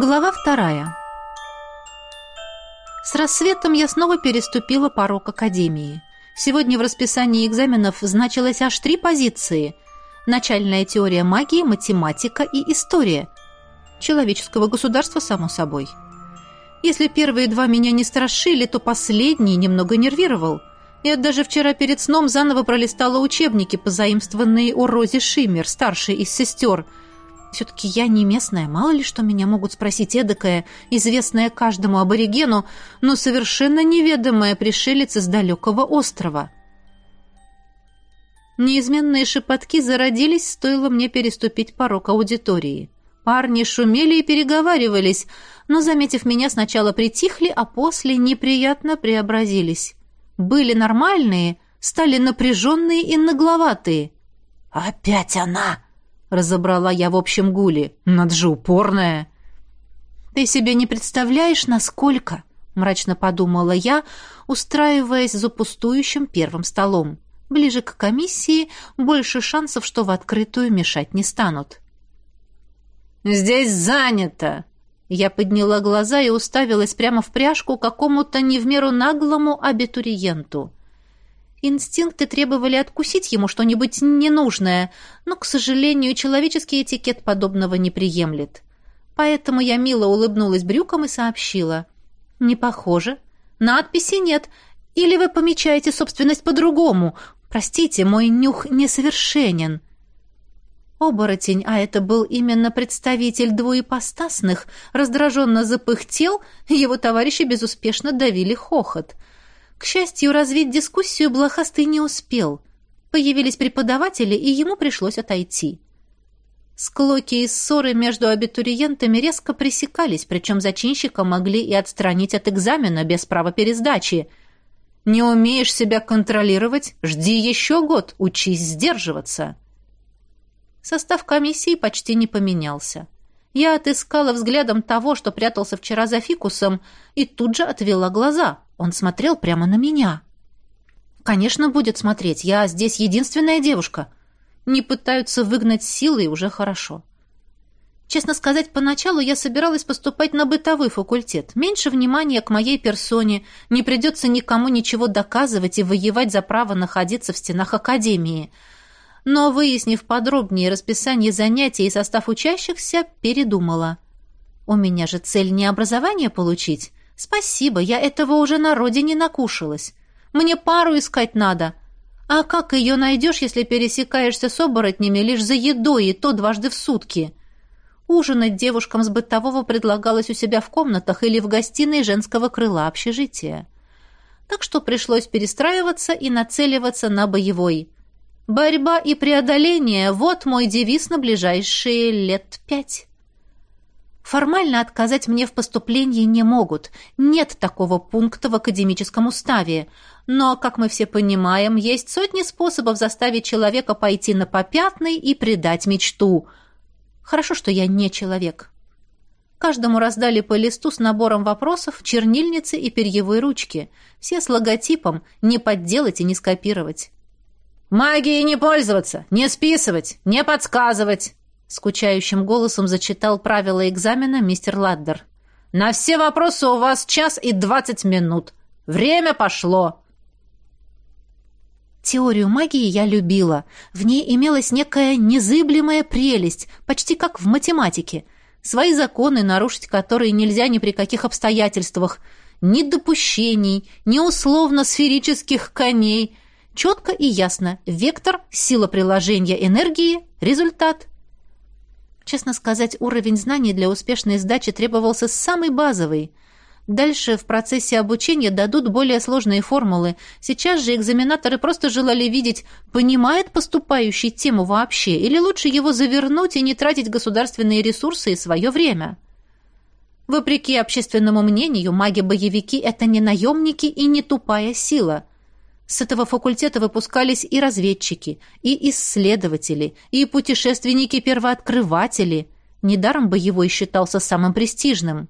Глава вторая. С рассветом я снова переступила порог академии. Сегодня в расписании экзаменов значилось аж три позиции. Начальная теория магии, математика и история. Человеческого государства, само собой. Если первые два меня не страшили, то последний немного нервировал. Я даже вчера перед сном заново пролистала учебники, позаимствованные у Рози Шиммер, старшей из сестер – все-таки я не местная, мало ли что меня могут спросить эдакое, известное каждому аборигену, но совершенно неведомая пришелец из далекого острова. Неизменные шепотки зародились, стоило мне переступить порог аудитории. Парни шумели и переговаривались, но, заметив меня, сначала притихли, а после неприятно преобразились. Были нормальные, стали напряженные и нагловатые. «Опять она!» Разобрала я в общем гуле. Над же упорная. Ты себе не представляешь, насколько, мрачно подумала я, устраиваясь за пустующим первым столом. Ближе к комиссии больше шансов, что в открытую мешать не станут. Здесь занято. Я подняла глаза и уставилась прямо в пряжку какому-то не в меру наглому абитуриенту. Инстинкты требовали откусить ему что-нибудь ненужное, но, к сожалению, человеческий этикет подобного не приемлет. Поэтому я мило улыбнулась брюком и сообщила. «Не похоже. Надписи нет. Или вы помечаете собственность по-другому. Простите, мой нюх несовершенен». Оборотень, а это был именно представитель двуепостасных, раздраженно запыхтел, его товарищи безуспешно давили хохот — к счастью, развить дискуссию блохастый не успел. Появились преподаватели, и ему пришлось отойти. Склоки и ссоры между абитуриентами резко пресекались, причем зачинщика могли и отстранить от экзамена без права пересдачи. Не умеешь себя контролировать? Жди еще год, учись сдерживаться. Состав комиссии почти не поменялся. Я отыскала взглядом того, что прятался вчера за фикусом, и тут же отвела глаза. Он смотрел прямо на меня. Конечно, будет смотреть. Я здесь единственная девушка. Не пытаются выгнать силой, уже хорошо. Честно сказать, поначалу я собиралась поступать на бытовой факультет. Меньше внимания к моей персоне, не придется никому ничего доказывать и воевать за право находиться в стенах академии. Но, выяснив подробнее расписание занятий и состав учащихся, передумала. У меня же цель не образование получить, «Спасибо, я этого уже на родине накушалась. Мне пару искать надо. А как ее найдешь, если пересекаешься с оборотнями лишь за едой, и то дважды в сутки?» Ужинать девушкам с бытового предлагалось у себя в комнатах или в гостиной женского крыла общежития. Так что пришлось перестраиваться и нацеливаться на боевой. Борьба и преодоление – вот мой девиз на ближайшие лет пять. Формально отказать мне в поступлении не могут. Нет такого пункта в академическом уставе. Но, как мы все понимаем, есть сотни способов заставить человека пойти на попятный и предать мечту. Хорошо, что я не человек. Каждому раздали по листу с набором вопросов, чернильницы и перьевой ручки. Все с логотипом «не подделать и не скопировать». «Магией не пользоваться, не списывать, не подсказывать», скучающим голосом зачитал правила экзамена мистер Ладдер. На все вопросы у вас час и двадцать минут. Время пошло. Теорию магии я любила. В ней имелась некая незыблемая прелесть, почти как в математике. Свои законы, нарушить которые нельзя ни при каких обстоятельствах. Ни допущений, ни условно-сферических коней. Четко и ясно. Вектор, сила приложения энергии, результат – Честно сказать, уровень знаний для успешной сдачи требовался самый базовый. Дальше в процессе обучения дадут более сложные формулы. Сейчас же экзаменаторы просто желали видеть, понимает поступающий тему вообще, или лучше его завернуть и не тратить государственные ресурсы и свое время. Вопреки общественному мнению, маги-боевики – это не наемники и не тупая сила – с этого факультета выпускались и разведчики, и исследователи, и путешественники-первооткрыватели. Недаром боевой считался самым престижным.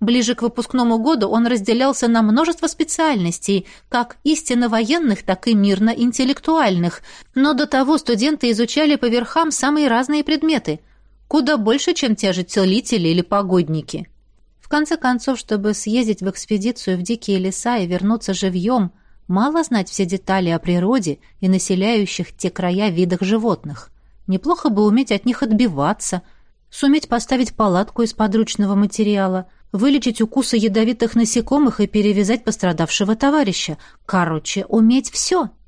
Ближе к выпускному году он разделялся на множество специальностей, как истинно военных, так и мирно-интеллектуальных, но до того студенты изучали по верхам самые разные предметы – Куда больше, чем те же целители или погодники. В конце концов, чтобы съездить в экспедицию в дикие леса и вернуться живьем, мало знать все детали о природе и населяющих те края видах животных. Неплохо бы уметь от них отбиваться, суметь поставить палатку из подручного материала, вылечить укусы ядовитых насекомых и перевязать пострадавшего товарища. Короче, уметь все —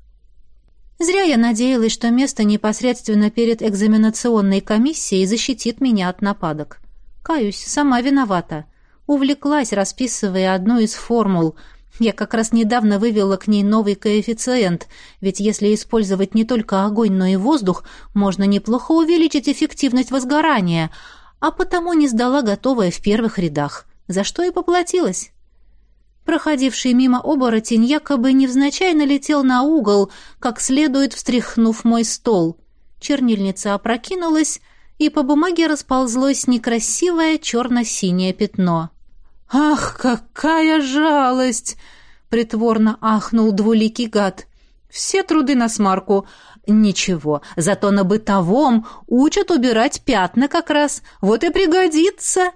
Зря я надеялась, что место непосредственно перед экзаменационной комиссией защитит меня от нападок. Каюсь, сама виновата. Увлеклась, расписывая одну из формул. Я как раз недавно вывела к ней новый коэффициент, ведь если использовать не только огонь, но и воздух, можно неплохо увеличить эффективность возгорания, а потому не сдала готовое в первых рядах, за что и поплатилась. Проходивший мимо оборотень якобы невзначай налетел на угол, как следует встряхнув мой стол. Чернильница опрокинулась, и по бумаге расползлось некрасивое черно-синее пятно. «Ах, какая жалость!» — притворно ахнул двуликий гад. «Все труды на смарку. Ничего, зато на бытовом учат убирать пятна как раз. Вот и пригодится!»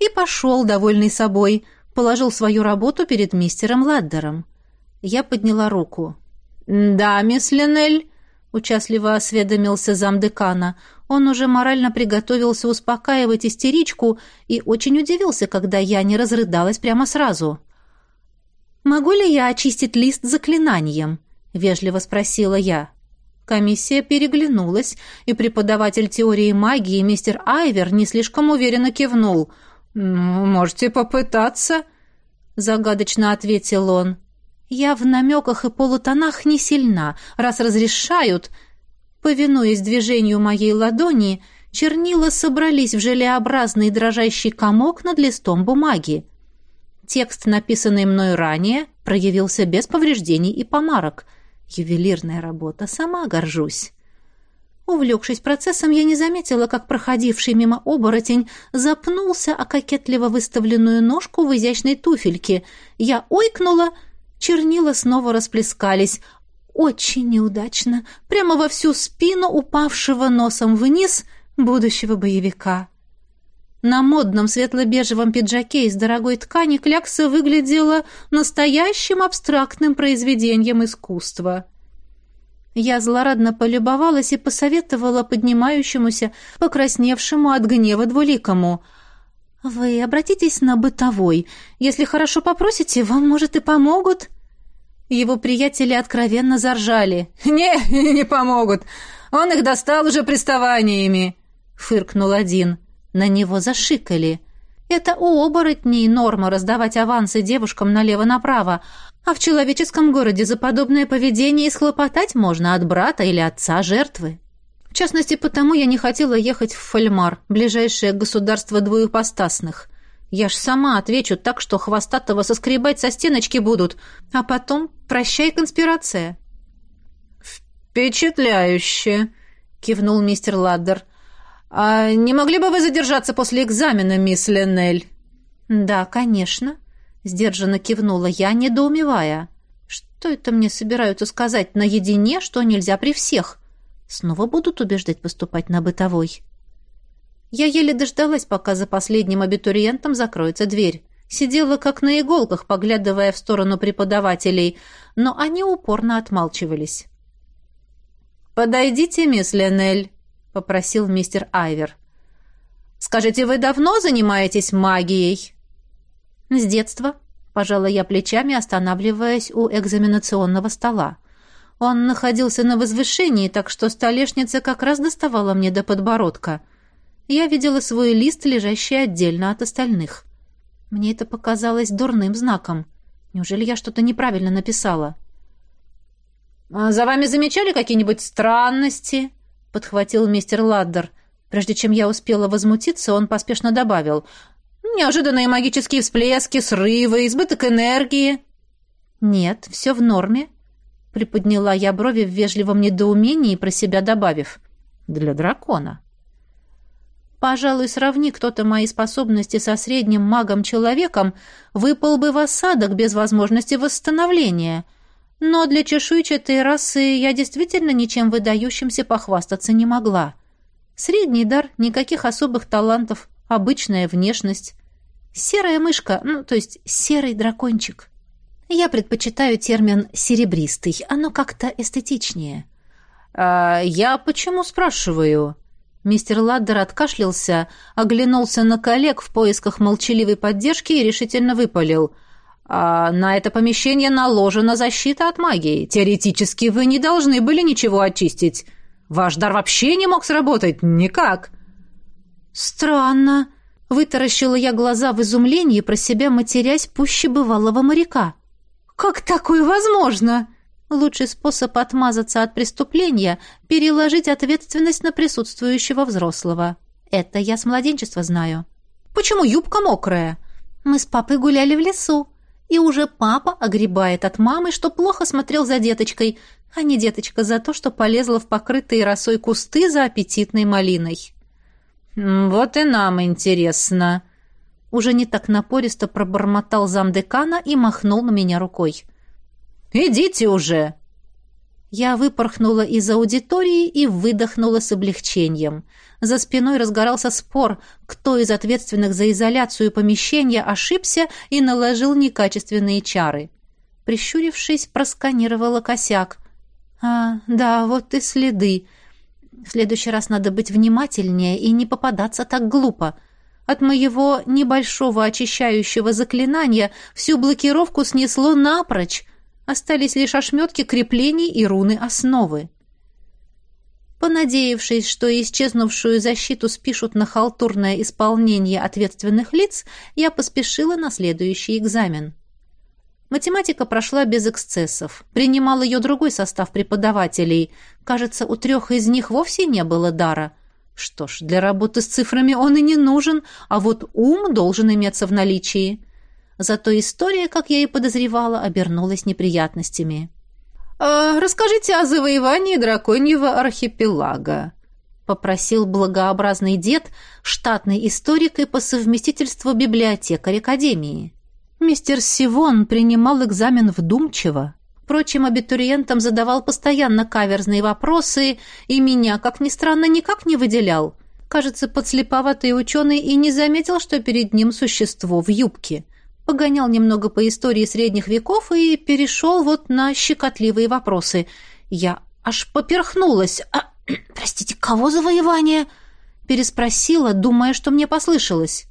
И пошел, довольный собой — положил свою работу перед мистером Ладдером. Я подняла руку. «Да, мисс Ленель», — участливо осведомился замдекана. Он уже морально приготовился успокаивать истеричку и очень удивился, когда я не разрыдалась прямо сразу. «Могу ли я очистить лист заклинанием?» — вежливо спросила я. Комиссия переглянулась, и преподаватель теории магии мистер Айвер не слишком уверенно кивнул — «Ну, можете попытаться», — загадочно ответил он. «Я в намеках и полутонах не сильна. Раз разрешают...» Повинуясь движению моей ладони, чернила собрались в желеобразный дрожащий комок над листом бумаги. Текст, написанный мной ранее, проявился без повреждений и помарок. Ювелирная работа, сама горжусь. Увлекшись процессом, я не заметила, как проходивший мимо оборотень запнулся о кокетливо выставленную ножку в изящной туфельке. Я ойкнула, чернила снова расплескались. Очень неудачно, прямо во всю спину упавшего носом вниз будущего боевика. На модном светло-бежевом пиджаке из дорогой ткани клякса выглядела настоящим абстрактным произведением искусства. Я злорадно полюбовалась и посоветовала поднимающемуся, покрасневшему от гнева двуликому. «Вы обратитесь на бытовой. Если хорошо попросите, вам, может, и помогут?» Его приятели откровенно заржали. «Не, не помогут. Он их достал уже приставаниями», — фыркнул один. На него зашикали. «Это у оборотней норма раздавать авансы девушкам налево-направо, а в человеческом городе за подобное поведение исхлопотать можно от брата или отца жертвы. В частности, потому я не хотела ехать в Фольмар, ближайшее государство двуепостасных. Я ж сама отвечу так, что хвостатого соскребать со стеночки будут, а потом прощай конспирация. «Впечатляюще!» — кивнул мистер Ладдер. «А не могли бы вы задержаться после экзамена, мисс Ленель?» «Да, конечно», Сдержанно кивнула я, недоумевая. Что это мне собираются сказать наедине, что нельзя при всех? Снова будут убеждать поступать на бытовой. Я еле дождалась, пока за последним абитуриентом закроется дверь. Сидела как на иголках, поглядывая в сторону преподавателей, но они упорно отмалчивались. «Подойдите, мисс Ленель», — попросил мистер Айвер. «Скажите, вы давно занимаетесь магией?» «С детства», — пожала я плечами, останавливаясь у экзаменационного стола. Он находился на возвышении, так что столешница как раз доставала мне до подбородка. Я видела свой лист, лежащий отдельно от остальных. Мне это показалось дурным знаком. Неужели я что-то неправильно написала? «А «За вами замечали какие-нибудь странности?» — подхватил мистер Ладдер. Прежде чем я успела возмутиться, он поспешно добавил. Неожиданные магические всплески, срывы, избыток энергии. Нет, все в норме. Приподняла я брови в вежливом недоумении, про себя добавив. Для дракона. Пожалуй, сравни кто-то мои способности со средним магом-человеком, выпал бы в осадок без возможности восстановления. Но для чешуйчатой расы я действительно ничем выдающимся похвастаться не могла. Средний дар, никаких особых талантов, обычная внешность. Серая мышка, ну, то есть серый дракончик. Я предпочитаю термин «серебристый», оно как-то эстетичнее. «А я почему спрашиваю?» Мистер Ладдер откашлялся, оглянулся на коллег в поисках молчаливой поддержки и решительно выпалил. «А на это помещение наложена защита от магии. Теоретически вы не должны были ничего очистить. Ваш дар вообще не мог сработать. Никак». «Странно», — вытаращила я глаза в изумлении, про себя матерясь пуще бывалого моряка. «Как такое возможно?» Лучший способ отмазаться от преступления – переложить ответственность на присутствующего взрослого. Это я с младенчества знаю. Почему юбка мокрая? Мы с папой гуляли в лесу, и уже папа огребает от мамы, что плохо смотрел за деточкой, а не деточка за то, что полезла в покрытые росой кусты за аппетитной малиной. «Вот и нам интересно», уже не так напористо пробормотал замдекана и махнул на меня рукой. «Идите уже!» Я выпорхнула из аудитории и выдохнула с облегчением. За спиной разгорался спор, кто из ответственных за изоляцию помещения ошибся и наложил некачественные чары. Прищурившись, просканировала косяк. «А, да, вот и следы. В следующий раз надо быть внимательнее и не попадаться так глупо. От моего небольшого очищающего заклинания всю блокировку снесло напрочь, Остались лишь ошметки креплений и руны основы. Понадеявшись, что исчезнувшую защиту спишут на халтурное исполнение ответственных лиц, я поспешила на следующий экзамен. Математика прошла без эксцессов. Принимал ее другой состав преподавателей. Кажется, у трех из них вовсе не было дара. Что ж, для работы с цифрами он и не нужен, а вот ум должен иметься в наличии. Зато история, как я и подозревала, обернулась неприятностями. «А, «Расскажите о завоевании драконьего архипелага», — попросил благообразный дед, штатный историк и по совместительству библиотекарь Академии. Мистер Сивон принимал экзамен вдумчиво. Впрочем, абитуриентам задавал постоянно каверзные вопросы, и меня, как ни странно, никак не выделял. Кажется, подслеповатый ученый и не заметил, что перед ним существо в юбке погонял немного по истории средних веков и перешел вот на щекотливые вопросы. Я аж поперхнулась. «А, простите, кого завоевание?» Переспросила, думая, что мне послышалось.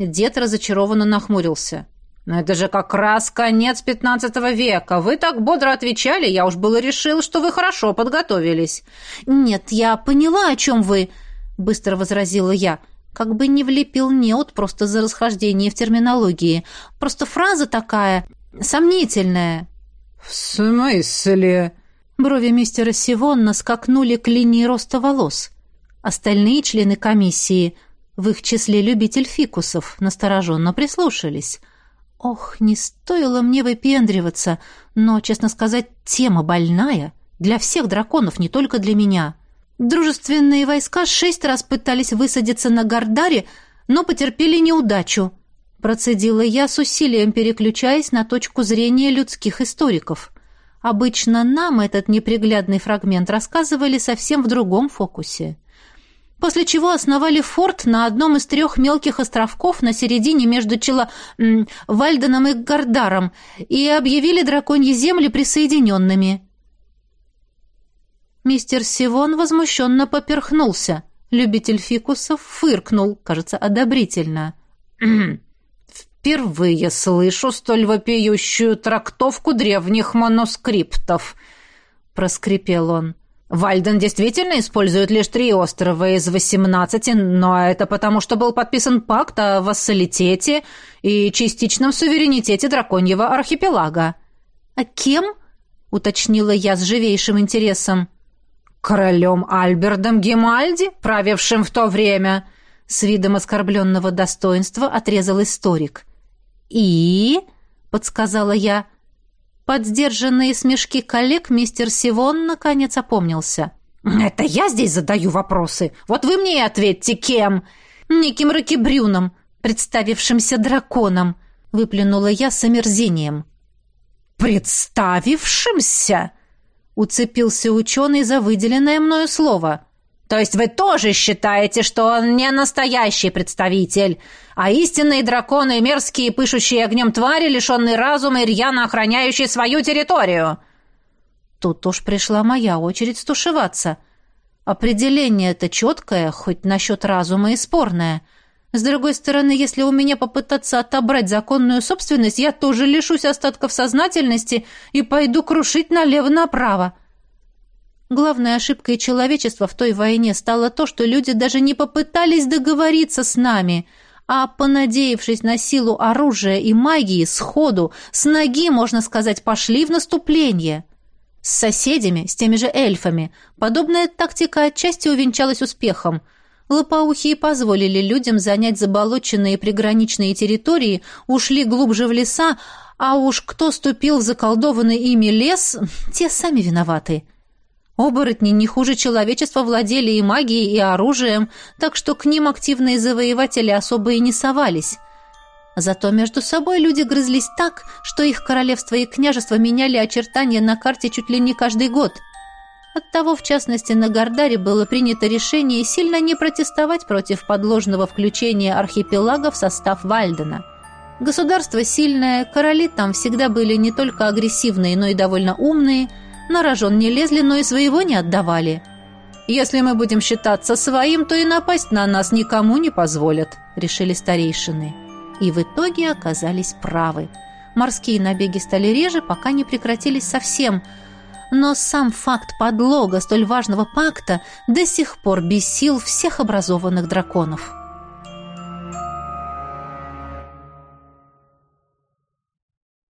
Дед разочарованно нахмурился. «Но это же как раз конец пятнадцатого века. Вы так бодро отвечали, я уж было решил, что вы хорошо подготовились». «Нет, я поняла, о чем вы», — быстро возразила я. Как бы не влепил неуд просто за расхождение в терминологии. Просто фраза такая сомнительная. «В смысле?» Брови мистера Сивонна скакнули к линии роста волос. Остальные члены комиссии, в их числе любитель фикусов, настороженно прислушались. Ох, не стоило мне выпендриваться, но, честно сказать, тема больная. Для всех драконов, не только для меня. Дружественные войска шесть раз пытались высадиться на Гардаре, но потерпели неудачу. Процедила я с усилием, переключаясь на точку зрения людских историков. Обычно нам этот неприглядный фрагмент рассказывали совсем в другом фокусе. После чего основали форт на одном из трех мелких островков на середине между Чела... Вальденом и Гардаром и объявили драконьи земли присоединенными. Мистер Сивон возмущенно поперхнулся. Любитель фикусов фыркнул, кажется, одобрительно. «Впервые слышу столь вопиющую трактовку древних манускриптов», — проскрипел он. «Вальден действительно использует лишь три острова из восемнадцати, но это потому, что был подписан пакт о вассалитете и частичном суверенитете драконьего архипелага». «А кем?» — уточнила я с живейшим интересом. «Королем Альбердом Гемальди, правившим в то время?» С видом оскорбленного достоинства отрезал историк. «И?» — подсказала я. Под сдержанные смешки коллег мистер Сивон наконец опомнился. «Это я здесь задаю вопросы. Вот вы мне и ответьте, кем?» «Неким Рокебрюном, представившимся драконом», — выплюнула я с омерзением. «Представившимся?» Уцепился ученый за выделенное мною слово. То есть вы тоже считаете, что он не настоящий представитель, а истинные драконы, мерзкие, пышущие огнем твари, лишенные разума и рьяно охраняющие свою территорию?» Тут уж пришла моя очередь стушеваться. Определение это четкое, хоть насчет разума и спорное. С другой стороны, если у меня попытаться отобрать законную собственность, я тоже лишусь остатков сознательности и пойду крушить налево-направо. Главной ошибкой человечества в той войне стало то, что люди даже не попытались договориться с нами, а, понадеявшись на силу оружия и магии, сходу, с ноги, можно сказать, пошли в наступление. С соседями, с теми же эльфами, подобная тактика отчасти увенчалась успехом. Лопоухие позволили людям занять заболоченные приграничные территории, ушли глубже в леса, а уж кто ступил в заколдованный ими лес, те сами виноваты. Оборотни не хуже человечества владели и магией, и оружием, так что к ним активные завоеватели особо и не совались. Зато между собой люди грызлись так, что их королевство и княжество меняли очертания на карте чуть ли не каждый год. Оттого, в частности, на Гордаре было принято решение сильно не протестовать против подложного включения архипелага в состав Вальдена. Государство сильное, короли там всегда были не только агрессивные, но и довольно умные – на рожон не лезли, но и своего не отдавали. Если мы будем считаться своим, то и напасть на нас никому не позволят, решили старейшины. И в итоге оказались правы. Морские набеги стали реже, пока не прекратились совсем. Но сам факт подлога столь важного пакта до сих пор бесил всех образованных драконов.